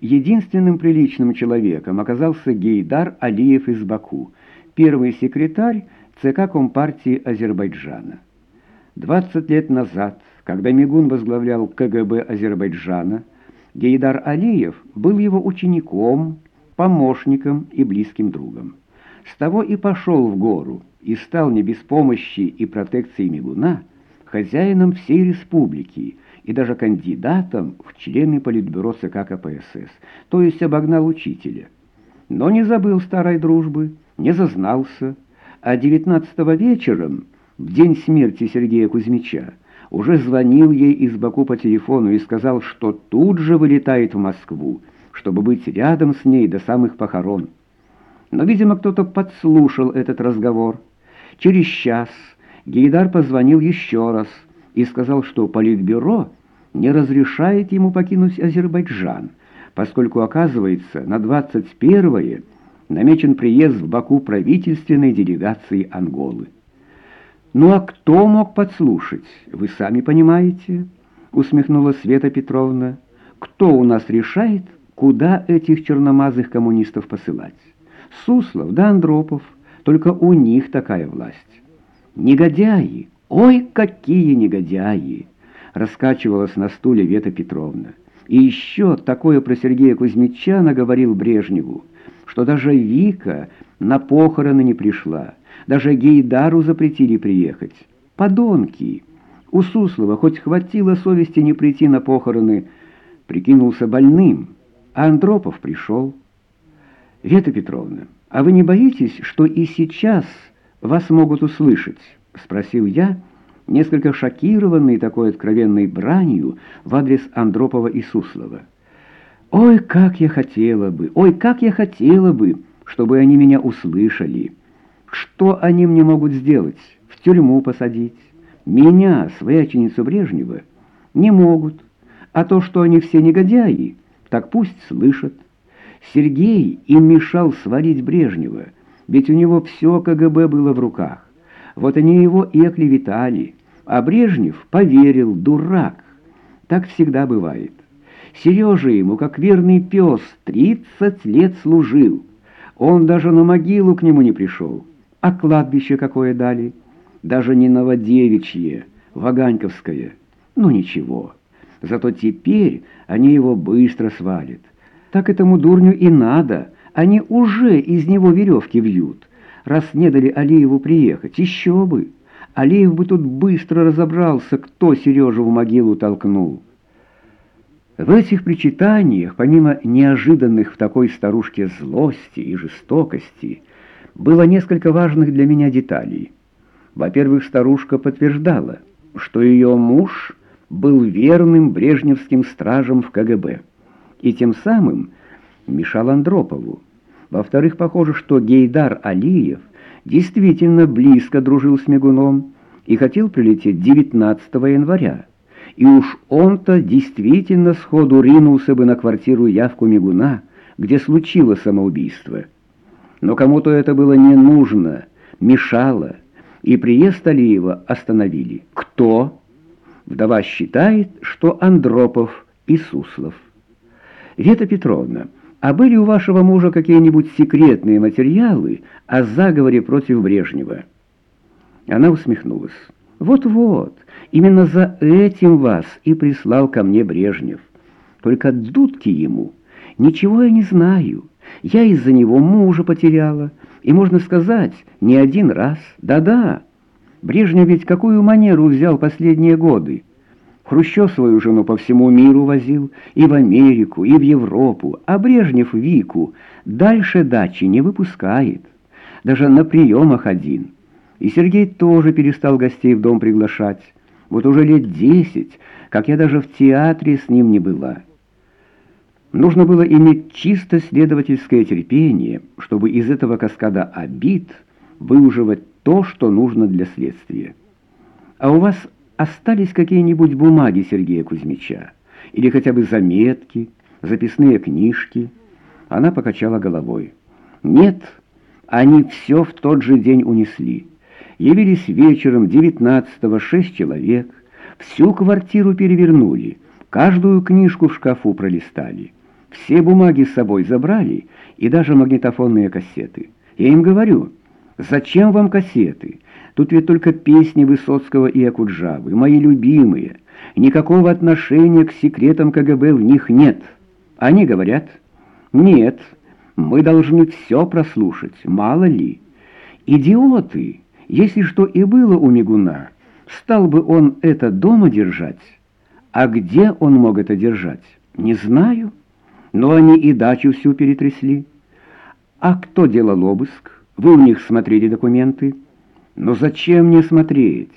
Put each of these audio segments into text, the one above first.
Единственным приличным человеком оказался Гейдар Алиев из Баку, первый секретарь ЦК Компартии Азербайджана. 20 лет назад, когда Мигун возглавлял КГБ Азербайджана, Гейдар Алиев был его учеником, помощником и близким другом. С того и пошел в гору, и стал не без помощи и протекции Мигуна хозяином всей республики, и даже кандидатом в члены Политбюро ЦК КПСС, то есть обогнал учителя. Но не забыл старой дружбы, не зазнался, а 19 вечером, в день смерти Сергея Кузьмича, уже звонил ей из Баку по телефону и сказал, что тут же вылетает в Москву, чтобы быть рядом с ней до самых похорон. Но, видимо, кто-то подслушал этот разговор. Через час Гейдар позвонил еще раз и сказал, что Политбюро не разрешает ему покинуть Азербайджан, поскольку, оказывается, на 21-е намечен приезд в Баку правительственной делегации Анголы. «Ну а кто мог подслушать? Вы сами понимаете?» — усмехнулась Света Петровна. «Кто у нас решает, куда этих черномазых коммунистов посылать? Суслов да Андропов, только у них такая власть. Негодяи! Ой, какие негодяи!» раскачивалась на стуле Вета Петровна. И еще такое про Сергея Кузьмича наговорил Брежневу, что даже Вика на похороны не пришла, даже Гейдару запретили приехать. Подонки! У Суслова хоть хватило совести не прийти на похороны, прикинулся больным, а Андропов пришел. Вета Петровна, а вы не боитесь, что и сейчас вас могут услышать? Спросил я, — несколько шокированный такой откровенной бранью в адрес Андропова и Суслова. «Ой, как я хотела бы, ой, как я хотела бы, чтобы они меня услышали! Что они мне могут сделать? В тюрьму посадить? Меня, свояченицу Брежнева? Не могут. А то, что они все негодяи, так пусть слышат. Сергей им мешал сварить Брежнева, ведь у него все КГБ было в руках. Вот они его и оклеветали. А Брежнев поверил, дурак. Так всегда бывает. Сережа ему, как верный пес, тридцать лет служил. Он даже на могилу к нему не пришел. А кладбище какое дали? Даже не Новодевичье, Ваганьковское. Ну ничего. Зато теперь они его быстро свалят. Так этому дурню и надо. Они уже из него веревки вьют раз не дали Алиеву приехать. Еще бы! Алиев бы тут быстро разобрался, кто Сережу в могилу толкнул. В этих причитаниях, помимо неожиданных в такой старушке злости и жестокости, было несколько важных для меня деталей. Во-первых, старушка подтверждала, что ее муж был верным брежневским стражем в КГБ и тем самым мешал Андропову. Во-вторых, похоже, что Гейдар Алиев действительно близко дружил с Мигуном и хотел прилететь 19 января. И уж он-то действительно сходу ринулся бы на квартиру явку Мигуна, где случилось самоубийство. Но кому-то это было не нужно, мешало, и приезд Алиева остановили. Кто? Вдова считает, что Андропов и Суслов. Вета Петровна, а были у вашего мужа какие-нибудь секретные материалы о заговоре против Брежнева?» Она усмехнулась. «Вот-вот, именно за этим вас и прислал ко мне Брежнев. Только дудки ему. Ничего я не знаю. Я из-за него мужа потеряла. И, можно сказать, не один раз. Да-да. Брежнев ведь какую манеру взял последние годы?» Хрущев свою жену по всему миру возил, и в Америку, и в Европу, а Брежнев Вику дальше дачи не выпускает, даже на приемах один. И Сергей тоже перестал гостей в дом приглашать. Вот уже лет десять, как я даже в театре с ним не была. Нужно было иметь чисто следовательское терпение, чтобы из этого каскада обид выуживать то, что нужно для следствия. А у вас остались какие-нибудь бумаги Сергея Кузьмича? Или хотя бы заметки, записные книжки? Она покачала головой. Нет, они все в тот же день унесли. Явились вечером 19-го шесть человек, всю квартиру перевернули, каждую книжку в шкафу пролистали. Все бумаги с собой забрали, и даже магнитофонные кассеты. Я им говорю, зачем вам кассеты? Тут ведь только песни Высоцкого и Акуджавы, мои любимые. Никакого отношения к секретам КГБ в них нет. Они говорят, нет, мы должны все прослушать, мало ли. Идиоты, если что и было у Мигуна, стал бы он это дома держать. А где он мог это держать? Не знаю. Но они и дачу всю перетрясли. А кто делал обыск? Вы у них смотрели документы? Но зачем мне смотреть?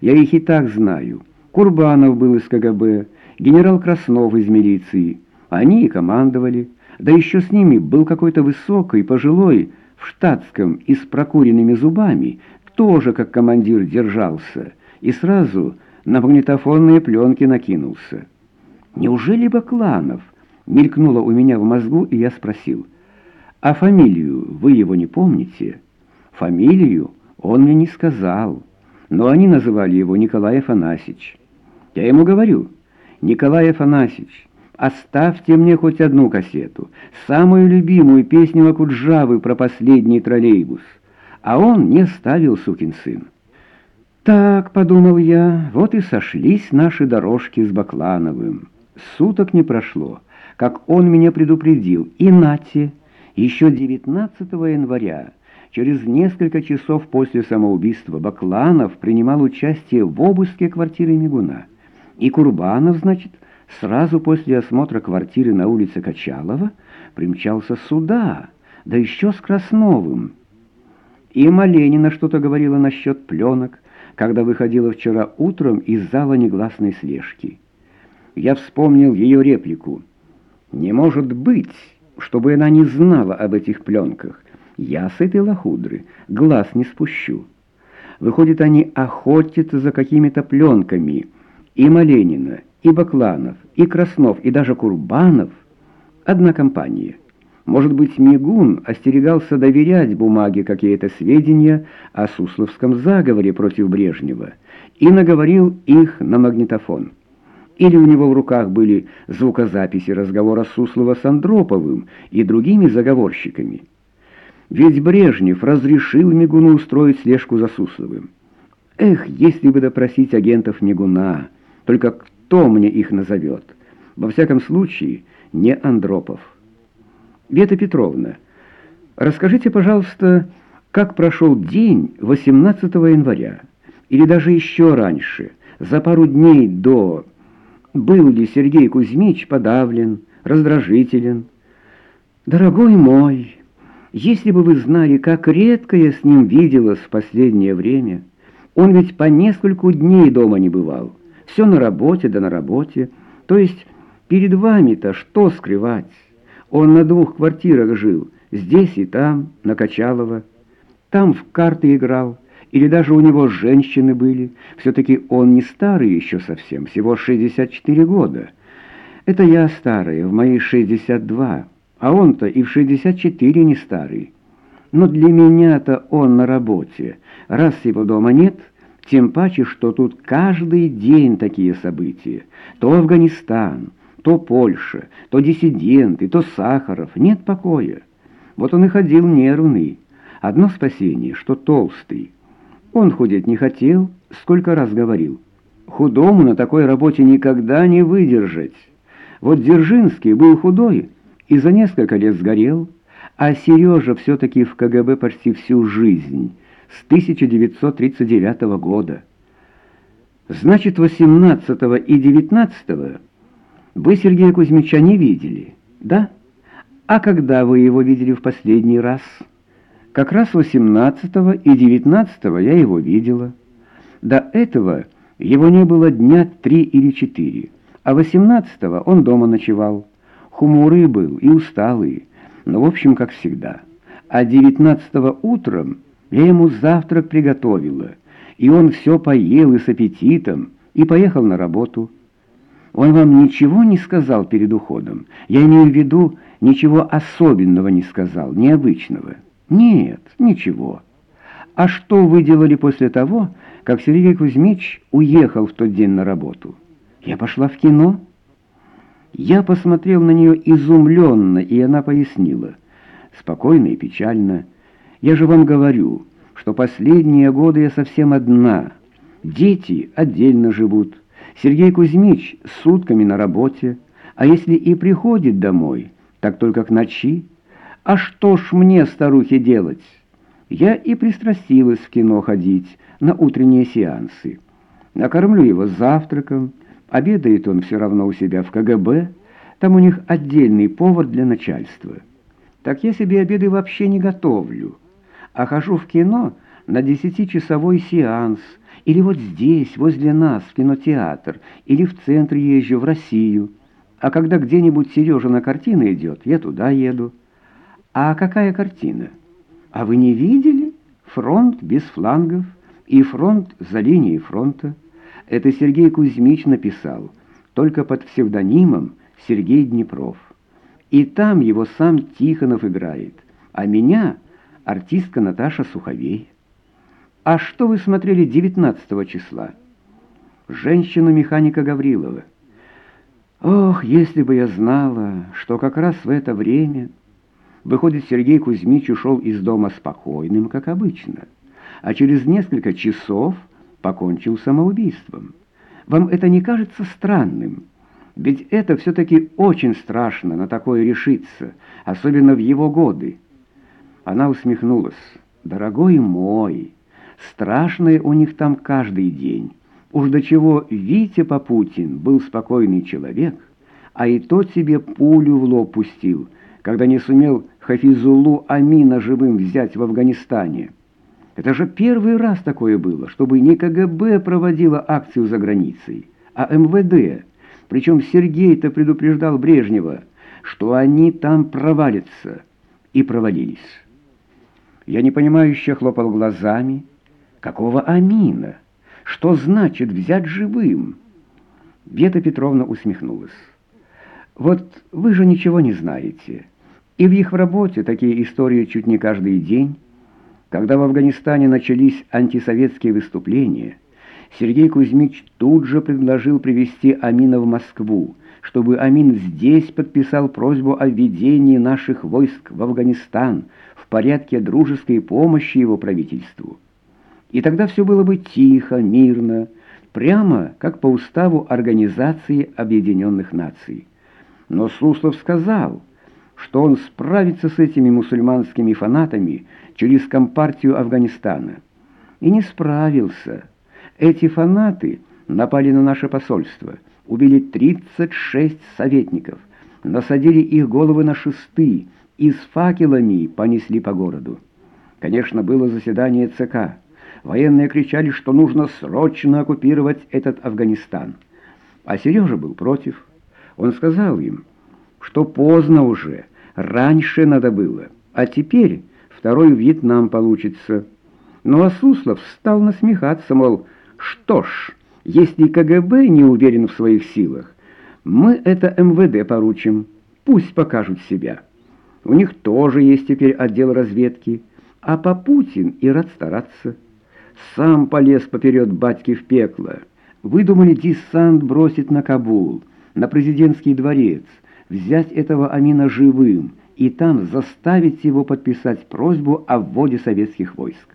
Я их и так знаю. Курбанов был из КГБ, генерал Краснов из милиции. Они и командовали. Да еще с ними был какой-то высокий, пожилой, в штатском и с прокуренными зубами, тоже как командир держался, и сразу на магнитофонные пленки накинулся. «Неужели Бакланов?» мелькнуло у меня в мозгу, и я спросил, «А фамилию вы его не помните?» «Фамилию он мне не сказал, но они называли его Николай Афанасьевич. Я ему говорю, «Николай Афанасьевич, оставьте мне хоть одну кассету, самую любимую песню Акуджавы про последний троллейбус». А он не ставил, сукин сын. «Так», — подумал я, — «вот и сошлись наши дорожки с Баклановым. Суток не прошло» как он меня предупредил, и нате, еще 19 января, через несколько часов после самоубийства, Бакланов принимал участие в обыске квартиры Мигуна. И Курбанов, значит, сразу после осмотра квартиры на улице Качалова примчался сюда, да еще с Красновым. И Маленина что-то говорила насчет пленок, когда выходила вчера утром из зала негласной слежки. Я вспомнил ее реплику — не может быть, чтобы она не знала об этих пленках. Я с этой лохудры глаз не спущу. Выходит, они охотятся за какими-то пленками. И Маленина, и Бакланов, и Краснов, и даже Курбанов. Одна компания. Может быть, Мигун остерегался доверять бумаге какие-то сведения о Сусловском заговоре против Брежнева и наговорил их на магнитофон. Или у него в руках были звукозаписи разговора Суслова с Андроповым и другими заговорщиками. Ведь Брежнев разрешил Мигуну устроить слежку за Сусловым. Эх, если бы допросить агентов Мигуна, только кто мне их назовет? Во всяком случае, не Андропов. Вета Петровна, расскажите, пожалуйста, как прошел день 18 января, или даже еще раньше, за пару дней до был ли Сергей Кузьмич подавлен, раздражителен. «Дорогой мой, если бы вы знали, как редко я с ним виделась в последнее время, он ведь по нескольку дней дома не бывал, все на работе да на работе, то есть перед вами-то что скрывать? Он на двух квартирах жил, здесь и там, на Качалово, там в карты играл, или даже у него женщины были. Все-таки он не старый еще совсем, всего 64 года. Это я старый, в мои 62, а он-то и в 64 не старый. Но для меня-то он на работе. Раз его дома нет, тем паче, что тут каждый день такие события. То Афганистан, то Польша, то диссиденты, то Сахаров. Нет покоя. Вот он и ходил нервный. Одно спасение, что толстый. Он худеть не хотел, сколько раз говорил. Худому на такой работе никогда не выдержать. Вот Дзержинский был худой и за несколько лет сгорел, а Сережа все-таки в КГБ почти всю жизнь, с 1939 года. Значит, 18 и 19 вы Сергея Кузьмича не видели, да? А когда вы его видели в последний раз?» Как раз 18 и 19 я его видела. До этого его не было дня три или четыре, а 18 он дома ночевал. Хмурый был и усталый, но в общем, как всегда. А 19 утром я ему завтрак приготовила, и он все поел и с аппетитом, и поехал на работу. Он вам ничего не сказал перед уходом? Я имею в виду, ничего особенного не сказал, необычного». «Нет, ничего. А что вы делали после того, как Сергей Кузьмич уехал в тот день на работу? Я пошла в кино». Я посмотрел на нее изумленно, и она пояснила. Спокойно и печально. «Я же вам говорю, что последние годы я совсем одна. Дети отдельно живут. Сергей Кузьмич сутками на работе, а если и приходит домой, так только к ночи. А что ж мне, старухе, делать? Я и пристрастилась в кино ходить на утренние сеансы. Накормлю его завтраком, обедает он все равно у себя в КГБ, там у них отдельный повар для начальства. Так я себе обеды вообще не готовлю, а хожу в кино на десятичасовой сеанс, или вот здесь, возле нас, в кинотеатр, или в центр езжу, в Россию. А когда где-нибудь Сережина картина идет, я туда еду. А какая картина? А вы не видели? Фронт без флангов и фронт за линией фронта. Это Сергей Кузьмич написал, только под псевдонимом Сергей Днепров. И там его сам Тихонов играет, а меня артистка Наташа Суховей. «А что вы смотрели 19 числа?» «Женщину-механика Гаврилова». «Ох, если бы я знала, что как раз в это время...» Выходит, Сергей Кузьмич ушел из дома спокойным, как обычно, а через несколько часов покончил самоубийством. Вам это не кажется странным? Ведь это все-таки очень страшно на такое решиться, особенно в его годы. Она усмехнулась. «Дорогой мой!» Страшное у них там каждый день. Уж до чего Витя Попутин был спокойный человек, а и тот себе пулю в лоб пустил, когда не сумел Хафизулу Амина живым взять в Афганистане. Это же первый раз такое было, чтобы не КГБ проводила акцию за границей, а МВД. Причем Сергей-то предупреждал Брежнева, что они там провалятся. И провалились. Я непонимающе хлопал глазами, Какого Амина? Что значит взять живым? Вета Петровна усмехнулась. Вот вы же ничего не знаете. И в их работе такие истории чуть не каждый день. Когда в Афганистане начались антисоветские выступления, Сергей Кузьмич тут же предложил привести Амина в Москву, чтобы Амин здесь подписал просьбу о введении наших войск в Афганистан в порядке дружеской помощи его правительству. И тогда все было бы тихо, мирно, прямо как по уставу Организации Объединенных Наций. Но Суслов сказал, что он справится с этими мусульманскими фанатами через Компартию Афганистана. И не справился. Эти фанаты напали на наше посольство, убили 36 советников, насадили их головы на шесты и с факелами понесли по городу. Конечно, было заседание ЦК. Военные кричали, что нужно срочно оккупировать этот Афганистан. А Сережа был против. Он сказал им, что поздно уже, раньше надо было, а теперь второй Вьетнам получится. Ну а Суслов стал насмехаться, мол, что ж, если КГБ не уверен в своих силах, мы это МВД поручим, пусть покажут себя. У них тоже есть теперь отдел разведки, а по Путин и рад стараться сам полез поперед батьки в пекло. Выдумали десант бросить на Кабул, на президентский дворец, взять этого Амина живым и там заставить его подписать просьбу о вводе советских войск.